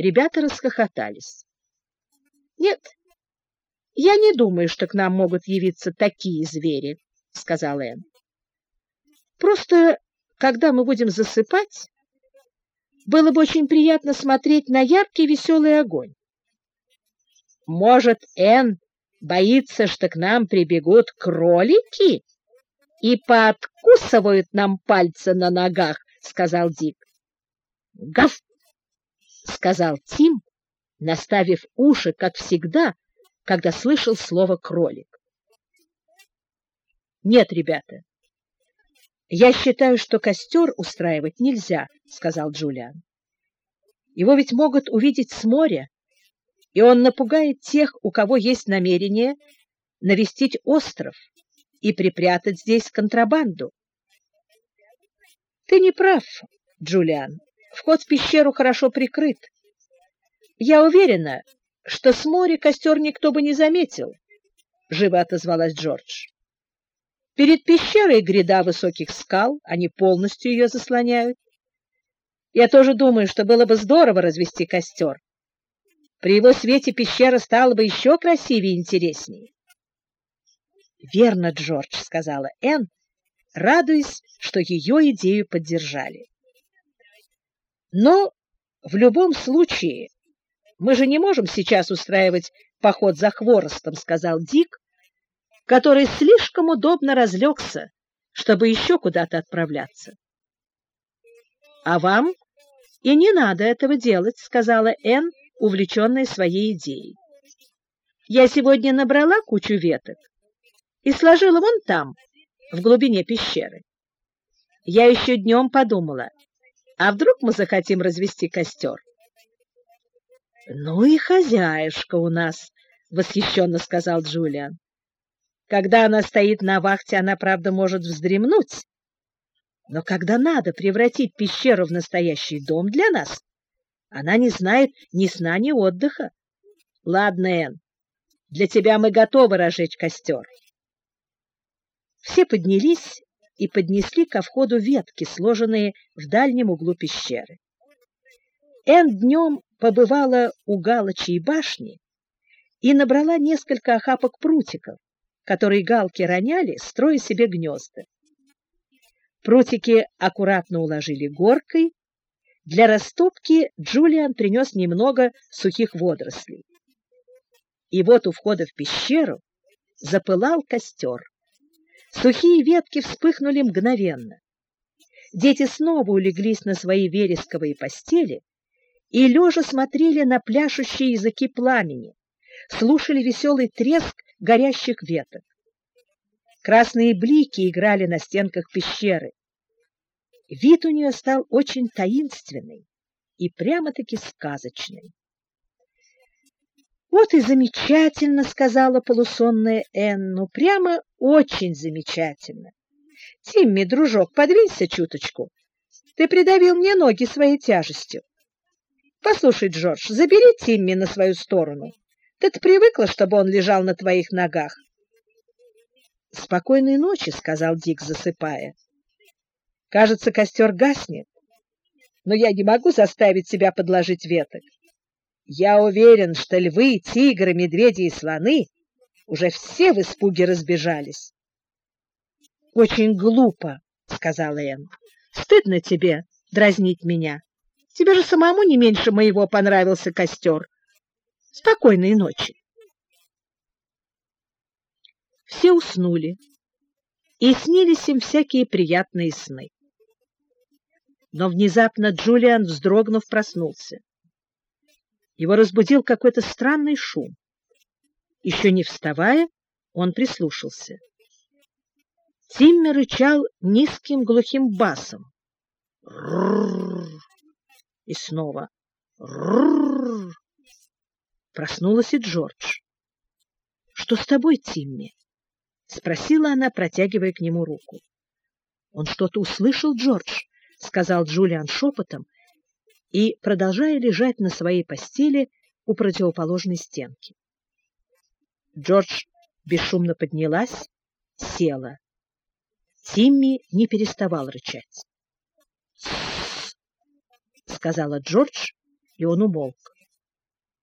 Ребята расхохотались. Нет, я не думаю, что к нам могут явиться такие звери, сказал Энн. Просто, когда мы будем засыпать, было бы очень приятно смотреть на яркий веселый огонь. Может, Энн боится, что к нам прибегут кролики и пооткусывают нам пальцы на ногах, сказал Дик. Гав! Сказал Тим, наставив уши, как всегда, когда слышал слово кролик. Нет, ребята. Я считаю, что костер устраивать нельзя, сказал Джулиан. Его ведь могут увидеть с моря, и он напугает тех, у кого есть намерение навестить остров и припрятать здесь контрабанду. Ты не прав, Джулиан. Вход в пещеру хорошо прикрыт. Я уверена, что с моря костер никто бы не заметил, живо отозвалась Джордж. Перед пещерой гряда высоких скал, они полностью ее заслоняют. Я тоже думаю, что было бы здорово развести костер. При его свете пещера стала бы еще красивее и интереснее. Верно, Джордж, сказала Энн, радуясь, что ее идею поддержали. Но в любом случае мы же не можем сейчас устраивать поход за хворостом, сказал Дик, который слишком удобно разлегся, чтобы еще куда-то отправляться. А вам и не надо этого делать, сказала Энн, увлеченная своей идеей. Я сегодня набрала кучу веток и сложила вон там, в глубине пещеры. Я еще днем подумала, а вдруг мы захотим развести костер? — Ну и хозяюшка у нас, — восхищенно сказал Джулиан. Когда она стоит на вахте, она, правда, может вздремнуть. Но когда надо превратить пещеру в настоящий дом для нас, она не знает ни сна, ни отдыха. Ладно, Энн, для тебя мы готовы разжечь костер. Все поднялись и поднесли ко входу ветки, сложенные в дальнем углу пещеры. Энн днем побывала у Галочей башни и набрала несколько охапок прутиков, которые галки роняли, строя себе гнезда. Прутики аккуратно уложили горкой. Для растопки Джулиан принес немного сухих водорослей. И вот у входа в пещеру запылал костер. Сухие ветки вспыхнули мгновенно. Дети снова улеглись на свои вересковые постели и лежа смотрели на пляшущие языки пламени, слушали веселый треск горящих веток. Красные блики играли на стенках пещеры. Вид у нее стал очень таинственный и прямо-таки сказочный. Вот и замечательно, сказала полусонная Энну, прямо очень замечательно. Тимми, дружок, подвинься чуточку. Ты придавил мне ноги своей тяжестью. Послушай, Джордж, забери Тимми на свою сторону. Ты-то привыкла, чтобы он лежал на твоих ногах. Спокойной ночи, сказал Дик, засыпая. Кажется, костер гаснет. Но я не могу заставить себя подложить веток. Я уверен, что львы, тигры, медведи и слоны уже все в испуге разбежались. Очень глупо, сказала Энн. Стыдно тебе дразнить меня. Тебе же самому не меньше моего понравился костер. Спокойной ночи. Все уснули, и снились им всякие приятные сны. Но внезапно Джулиан, вздрогнув, проснулся. Его разбудил какой-то странный шум. Еще не вставая, он прислушался. Тимми рычал низким глухим басом. И снова. Проснулась и Джордж. Что с тобой, Тимми? спросила она, протягивая к нему руку. Он что-то услышал, Джордж, сказал Джулиан шепотом и продолжая лежать на своей постели у противоположной стенки. Джордж бесшумно поднялась, села. Тимми не переставал рычать. — сказала Джордж и он умолк.